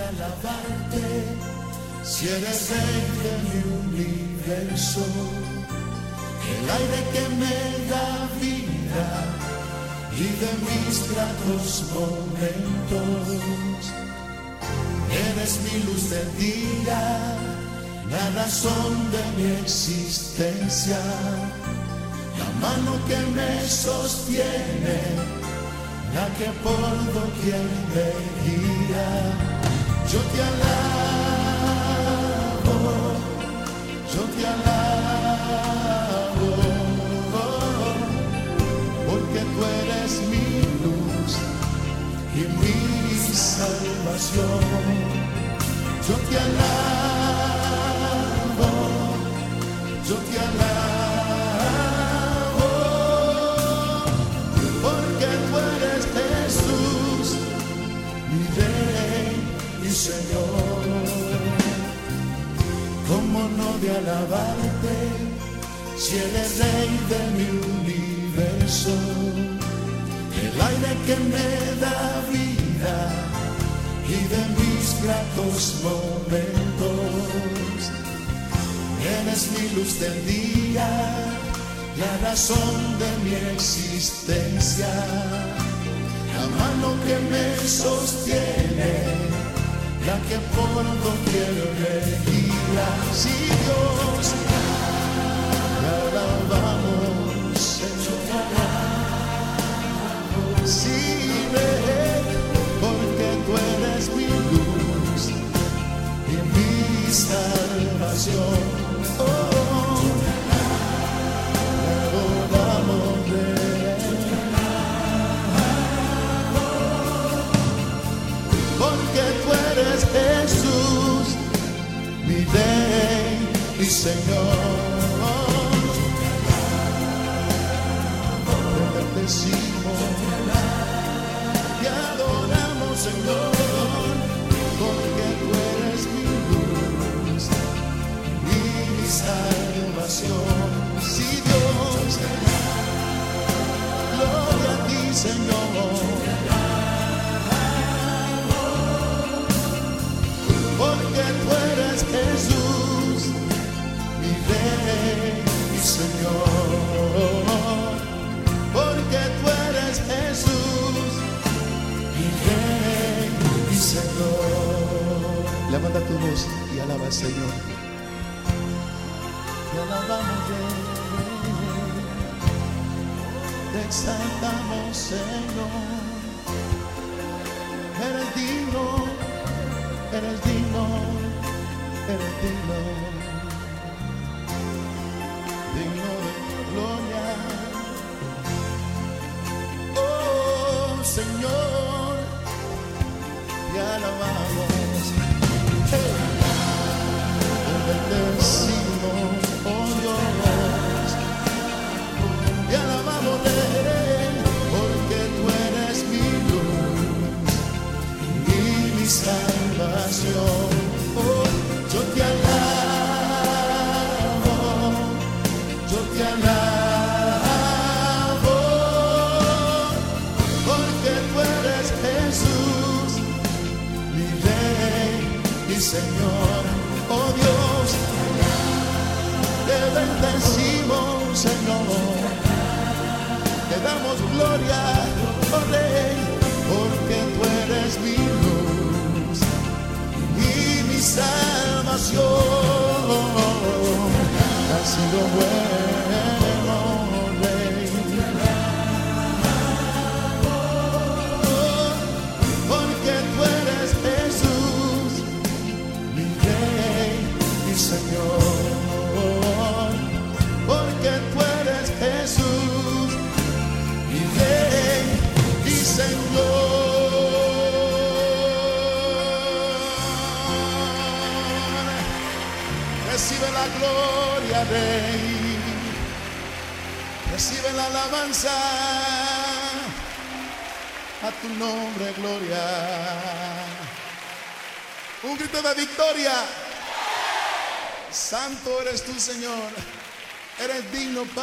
alabarte, si eres rey de mi universo, el aire que me da vida y de mis gratos momentos. Eres mi luz del día, la razón de mi existencia, la mano que me sostiene, la que por doquier me guía. Yo te alabo, yo te alabo, porque tú eres mi luz y mi salvación. Yo te alabo, yo te alabo, Señor. ¿Cómo no de alabarte si eres Rey de mi universo? El aire que me da vida y de mis gratos momentos. Eres mi luz del día, la razón de mi existencia, la mano que me sostiene, la que por me guía. Si Dios, te alabamos, Señor. Rey, porque tú eres mi luz y mi salvación. Oh, Rey. Porque tú Jesús, mi Rey y Señor. Te bendecimos. Te adoramos, Señor, porque y alaba al Señor. Te alabamos, Rey. Te exaltamos, Señor. Eres digno, eres digno, eres. Digno Señor, oh Dios, te bendecimos, Señor, te damos gloria, oh Rey, porque tú eres mi luz y mi salvación, has sido bueno, Recibe la gloria, Rey. Recibe la alabanza a tu nombre, gloria. Un grito de victoria. Santo eres tú, Señor. Eres digno, Padre.